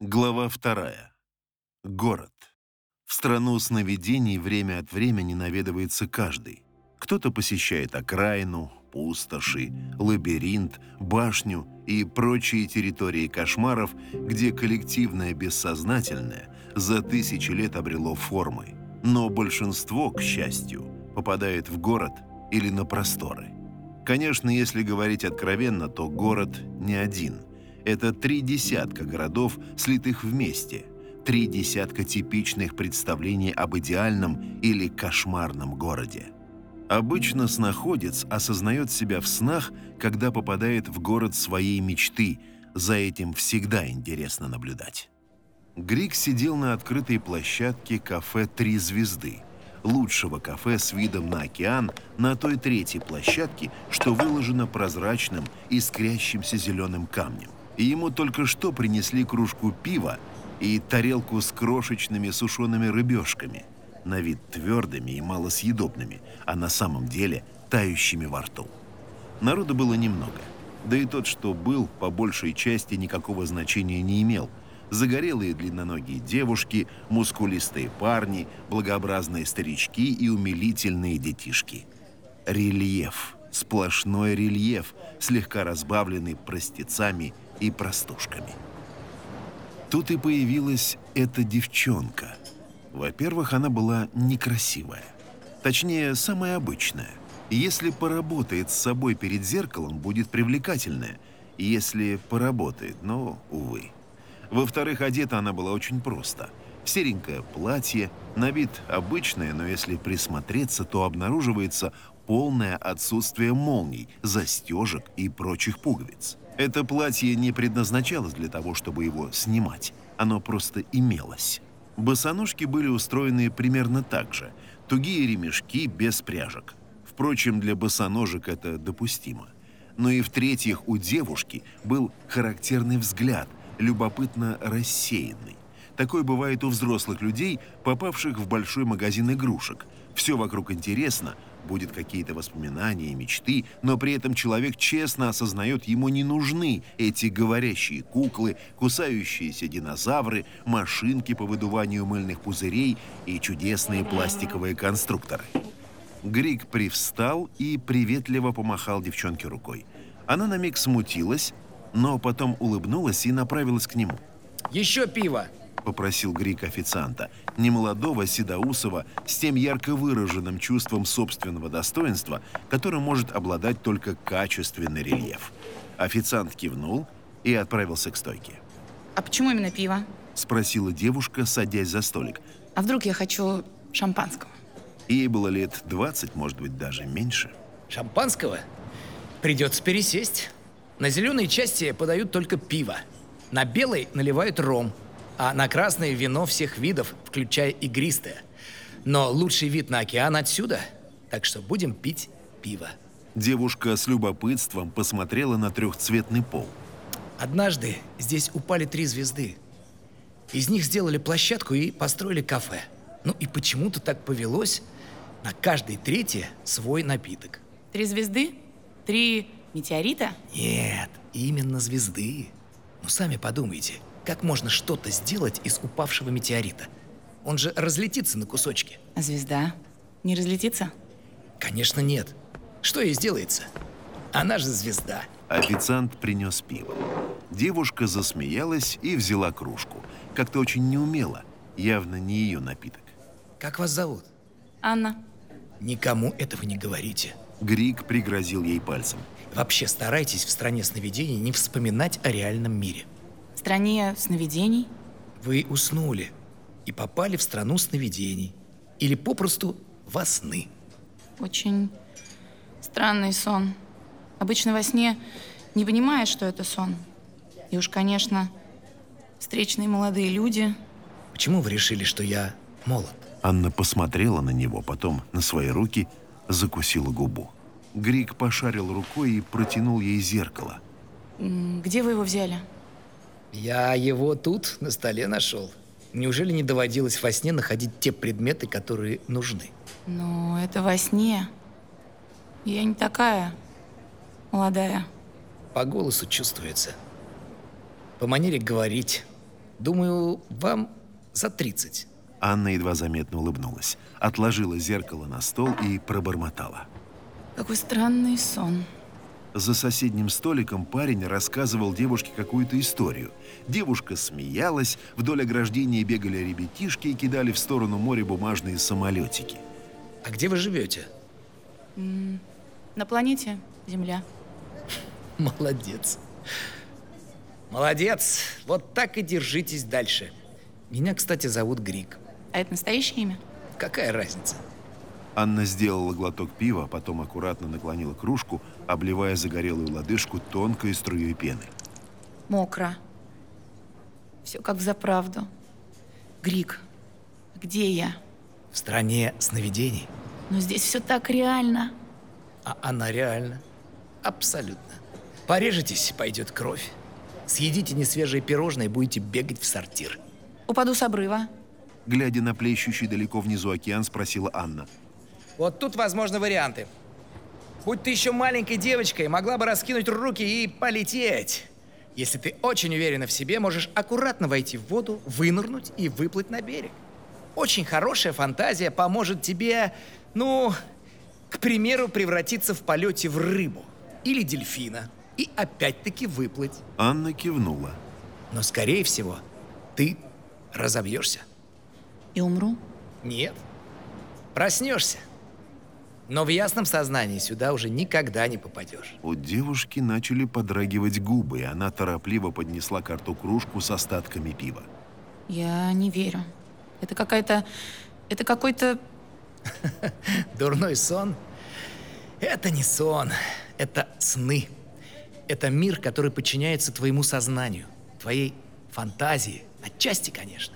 Глава вторая. Город. В страну сновидений время от времени наведывается каждый. Кто-то посещает окраину, пустоши, лабиринт, башню и прочие территории кошмаров, где коллективное бессознательное за тысячи лет обрело формы. Но большинство, к счастью, попадает в город или на просторы. Конечно, если говорить откровенно, то город не один. Это три десятка городов, слитых вместе. Три десятка типичных представлений об идеальном или кошмарном городе. Обычно снаходец осознает себя в снах, когда попадает в город своей мечты. За этим всегда интересно наблюдать. Грик сидел на открытой площадке кафе «Три звезды», лучшего кафе с видом на океан на той третьей площадке, что выложено прозрачным, искрящимся зеленым камнем. И ему только что принесли кружку пива и тарелку с крошечными сушеными рыбешками, на вид твердыми и малосъедобными, а на самом деле тающими во рту. Народу было немного, да и тот, что был, по большей части никакого значения не имел – загорелые длинноногие девушки, мускулистые парни, благообразные старички и умилительные детишки. Рельеф, сплошной рельеф, слегка разбавленный простецами и простушками. Тут и появилась эта девчонка. Во-первых, она была некрасивая. Точнее, самая обычная. Если поработает с собой перед зеркалом, будет привлекательная. Если поработает, но, увы. Во-вторых, одета она была очень просто. Серенькое платье, на вид обычное, но если присмотреться, то обнаруживается полное отсутствие молний, застежек и прочих пуговиц. Это платье не предназначалось для того, чтобы его снимать. Оно просто имелось. Босоножки были устроены примерно так же. Тугие ремешки без пряжек. Впрочем, для босоножек это допустимо. Но и в-третьих, у девушки был характерный взгляд, любопытно рассеянный. Такой бывает у взрослых людей, попавших в большой магазин игрушек. Все вокруг интересно, будет какие-то воспоминания и мечты, но при этом человек честно осознает, ему не нужны эти говорящие куклы, кусающиеся динозавры, машинки по выдуванию мыльных пузырей и чудесные пластиковые конструкторы. Грик привстал и приветливо помахал девчонке рукой. Она на миг смутилась, но потом улыбнулась и направилась к нему. «Еще пиво!» – попросил Грик официанта, немолодого, седоусого, с тем ярко выраженным чувством собственного достоинства, которым может обладать только качественный рельеф. Официант кивнул и отправился к стойке. «А почему именно пиво?» – спросила девушка, садясь за столик. «А вдруг я хочу шампанского?» Ей было лет 20, может быть, даже меньше. «Шампанского? Придется пересесть». На зеленой части подают только пиво. На белой наливают ром, а на красное вино всех видов, включая игристое. Но лучший вид на океан отсюда, так что будем пить пиво. Девушка с любопытством посмотрела на трехцветный пол. Однажды здесь упали три звезды. Из них сделали площадку и построили кафе. Ну и почему-то так повелось, на каждой третье свой напиток. Три звезды? Три Метеорита? Нет, именно звезды. Ну, сами подумайте, как можно что-то сделать из упавшего метеорита? Он же разлетится на кусочки. А звезда не разлетится? Конечно, нет. Что ей сделается? Она же звезда. Официант принес пиво. Девушка засмеялась и взяла кружку. Как-то очень неумело. Явно не ее напиток. Как вас зовут? Анна. Никому этого не говорите. Грик пригрозил ей пальцем. Вообще старайтесь в стране сновидений не вспоминать о реальном мире. В стране сновидений? Вы уснули и попали в страну сновидений. Или попросту во сны. Очень странный сон. Обычно во сне не понимаешь, что это сон. И уж, конечно, встречные молодые люди. Почему вы решили, что я молод? Анна посмотрела на него, потом на свои руки, закусила губу. Грик пошарил рукой и протянул ей зеркало. Где вы его взяли? Я его тут, на столе нашел. Неужели не доводилось во сне находить те предметы, которые нужны? Ну, это во сне. Я не такая молодая. По голосу чувствуется. По манере говорить. Думаю, вам за 30. Анна едва заметно улыбнулась, отложила зеркало на стол и пробормотала. Какой странный сон. За соседним столиком парень рассказывал девушке какую-то историю. Девушка смеялась, вдоль ограждения бегали ребятишки и кидали в сторону моря бумажные самолетики. А где вы живете? На планете Земля. Молодец. Молодец. Вот так и держитесь дальше. Меня, кстати, зовут Грик. А это настоящее имя? Какая разница? Анна сделала глоток пива, потом аккуратно наклонила кружку, обливая загорелую лодыжку тонкой струей пены. Мокро. Все как в заправду. Грик, где я? В стране сновидений. Но здесь все так реально. А она реально. Абсолютно. Порежетесь, пойдет кровь. Съедите несвежие пирожные, будете бегать в сортир. Упаду с обрыва. Глядя на плещущий далеко внизу океан, спросила Анна. Вот тут возможны варианты. Будь ты еще маленькой девочкой, могла бы раскинуть руки и полететь. Если ты очень уверена в себе, можешь аккуратно войти в воду, вынырнуть и выплыть на берег. Очень хорошая фантазия поможет тебе, ну, к примеру, превратиться в полете в рыбу или дельфина и опять-таки выплыть. Анна кивнула. Но, скорее всего, ты разобьешься. И умру? Нет. Проснешься. Но в ясном сознании сюда уже никогда не попадешь. У девушки начали подрагивать губы, и она торопливо поднесла к рту кружку с остатками пива. Я не верю. Это какая-то... Это какой-то... Дурной сон? Это не сон. Это сны. Это мир, который подчиняется твоему сознанию, твоей фантазии. Отчасти, конечно.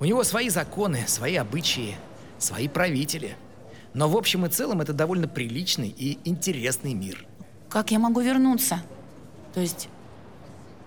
У него свои законы, свои обычаи, свои правители. Но в общем и целом это довольно приличный и интересный мир. Как я могу вернуться? То есть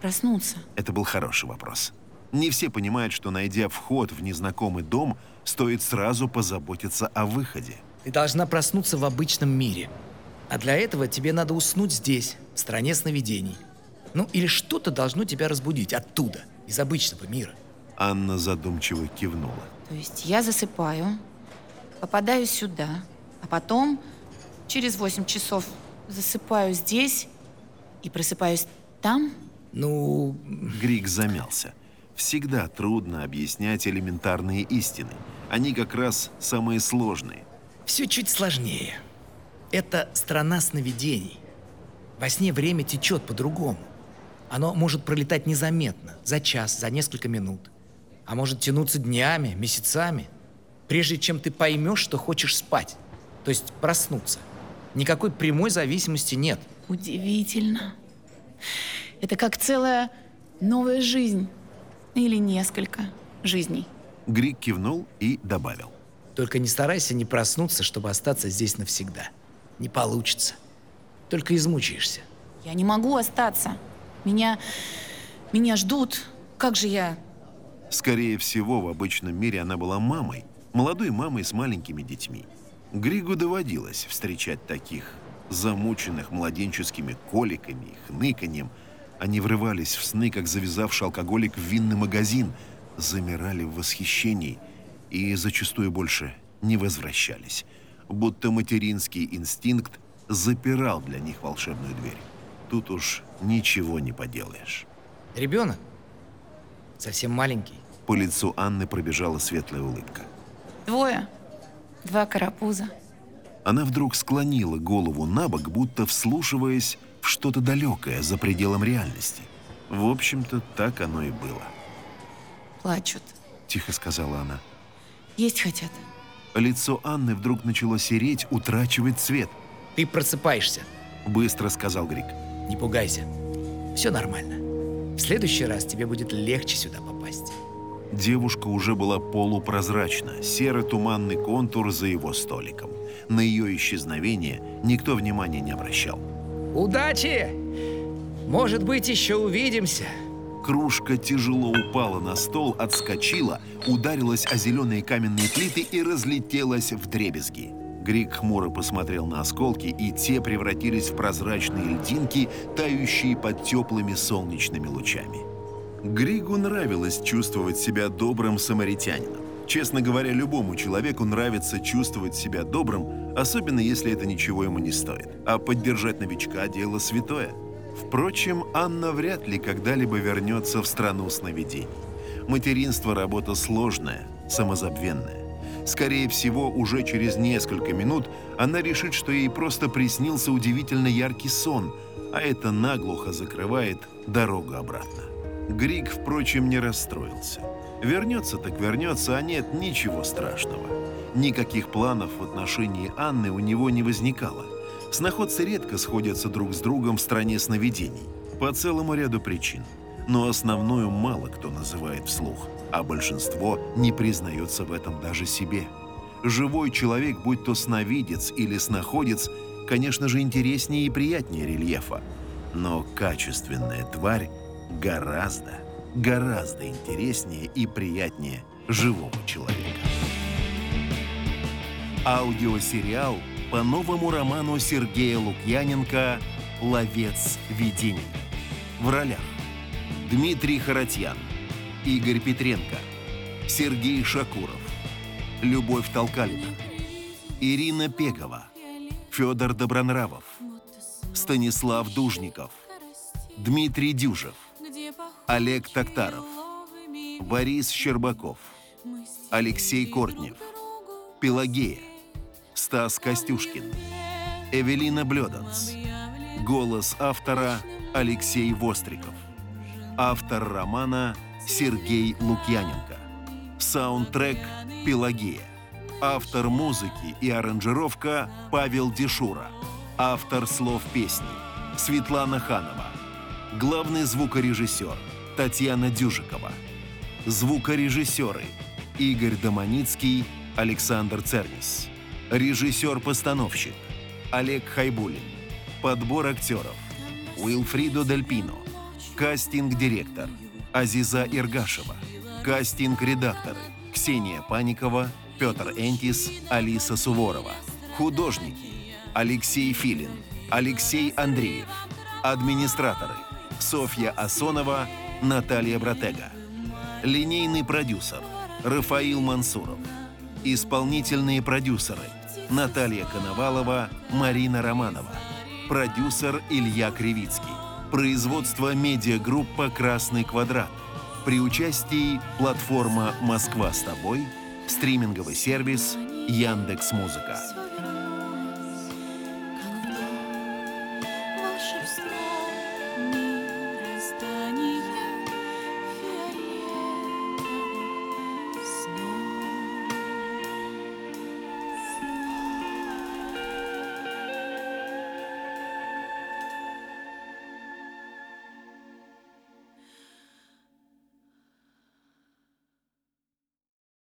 проснуться? Это был хороший вопрос. Не все понимают, что, найдя вход в незнакомый дом, стоит сразу позаботиться о выходе. Ты должна проснуться в обычном мире. А для этого тебе надо уснуть здесь, в стране сновидений. Ну или что-то должно тебя разбудить оттуда, из обычного мира. Анна задумчиво кивнула. То есть я засыпаю, попадаю сюда, а потом через 8 часов засыпаю здесь и просыпаюсь там? Ну, Грик замялся. Всегда трудно объяснять элементарные истины. Они как раз самые сложные. все чуть сложнее. Это страна сновидений. Во сне время течет по-другому. Оно может пролетать незаметно, за час, за несколько минут. А может тянуться днями, месяцами, прежде чем ты поймешь, что хочешь спать. То есть проснуться. Никакой прямой зависимости нет. Удивительно. Это как целая новая жизнь. Или несколько жизней. Грик кивнул и добавил. Только не старайся не проснуться, чтобы остаться здесь навсегда. Не получится. Только измучаешься. Я не могу остаться. Меня... Меня ждут. Как же я... Скорее всего, в обычном мире она была мамой, молодой мамой с маленькими детьми. Григу доводилось встречать таких, замученных младенческими коликами и хныканьем. Они врывались в сны, как завязавший алкоголик в винный магазин, замирали в восхищении и зачастую больше не возвращались, будто материнский инстинкт запирал для них волшебную дверь. Тут уж ничего не поделаешь. Ребенок? Совсем маленький. По лицу Анны пробежала светлая улыбка. Двое. Два карапуза. Она вдруг склонила голову на бок, будто вслушиваясь в что-то далекое за пределом реальности. В общем-то, так оно и было. Плачут. Тихо сказала она. Есть хотят. Лицо Анны вдруг начало сереть, утрачивать цвет. Ты просыпаешься. Быстро сказал Грик. Не пугайся. Все нормально. В следующий раз тебе будет легче сюда попасть. Девушка уже была полупрозрачна, серый туманный контур за его столиком. На ее исчезновение никто внимания не обращал. Удачи! Может быть, еще увидимся. Кружка тяжело упала на стол, отскочила, ударилась о зеленые каменные плиты и разлетелась в дребезги. Грик хмуро посмотрел на осколки, и те превратились в прозрачные льдинки, тающие под теплыми солнечными лучами. Григу нравилось чувствовать себя добрым самаритянином. Честно говоря, любому человеку нравится чувствовать себя добрым, особенно если это ничего ему не стоит. А поддержать новичка – дело святое. Впрочем, Анна вряд ли когда-либо вернется в страну сновидений. Материнство – работа сложная, самозабвенная. Скорее всего, уже через несколько минут она решит, что ей просто приснился удивительно яркий сон, а это наглухо закрывает дорогу обратно. Григ, впрочем, не расстроился. Вернется так вернется, а нет ничего страшного. Никаких планов в отношении Анны у него не возникало. Сноходцы редко сходятся друг с другом в стране сновидений. По целому ряду причин. Но основную мало кто называет вслух, а большинство не признается в этом даже себе. Живой человек, будь то сновидец или сноходец, конечно же, интереснее и приятнее рельефа. Но качественная тварь гораздо, гораздо интереснее и приятнее живого человека. Аудиосериал по новому роману Сергея Лукьяненко «Ловец видений». В ролях Дмитрий Харатьян, Игорь Петренко, Сергей Шакуров, Любовь Толкалина, Ирина Пегова, Федор Добронравов, Станислав Дужников, Дмитрий Дюжев, Олег Токтаров, Борис Щербаков, Алексей Кортнев, Пелагея, Стас Костюшкин, Эвелина Блёданс. Голос автора Алексей Востриков. Автор романа Сергей Лукьяненко. Саундтрек Пелагея. Автор музыки и аранжировка Павел Дешура. Автор слов песни Светлана Ханова. Главный звукорежиссер Татьяна Дюжикова. Звукорежиссеры Игорь Доманицкий, Александр Цернис. Режиссер-постановщик Олег Хайбулин. Подбор актеров Уилфридо Дельпино. Кастинг-директор Азиза Иргашева. Кастинг-редакторы Ксения Паникова, Петр Энтис, Алиса Суворова. Художники Алексей Филин, Алексей Андреев. Администраторы Софья Асонова, Наталья Братега. Линейный продюсер Рафаил Мансуров. Исполнительные продюсеры Наталья Коновалова, Марина Романова. Продюсер Илья Кривицкий. Производство медиагруппа «Красный квадрат». При участии платформа «Москва с тобой», стриминговый сервис Яндекс.Музыка.